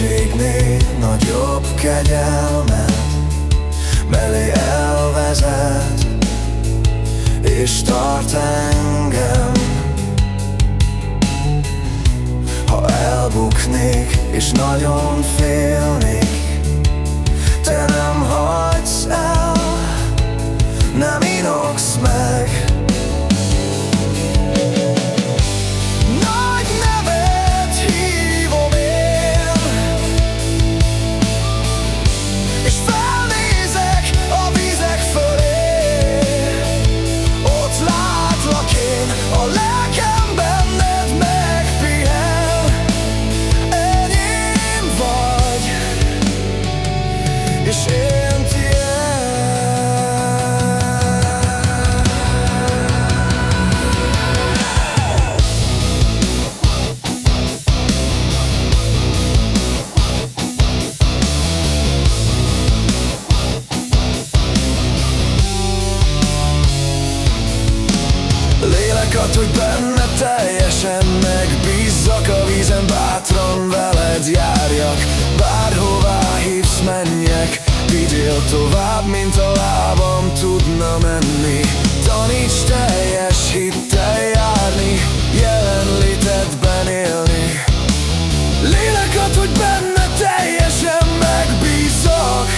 Mélységnél nagyobb kegyelmet Mellé elvezet és tart engem. Ha elbuknék és nagyon félnék Lélek hogy benne teljesen tovább, mint a lábam tudna menni. Taníts teljes hittel járni Jelenlétedben élni. Lélek hogy benne teljesen megbízzak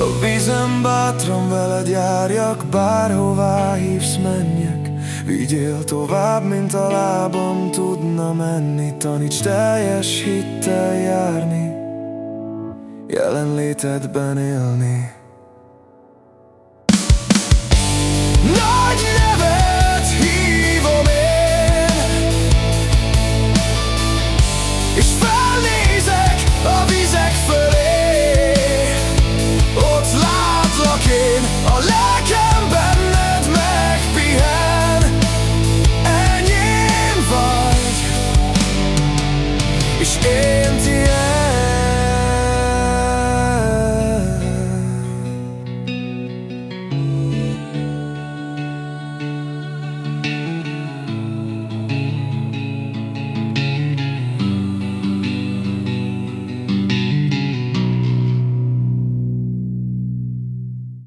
A vízen bátran veled járjak Bárhová hívsz menjek. Vigyél tovább, mint a lábam tudna menni. Taníts teljes hittel járni jelenlétedben élni. Hívom én És felnézek a vizek fölé. Ott látlak én, a lelkem benned megpihen. Enyém vagy És én tiéd.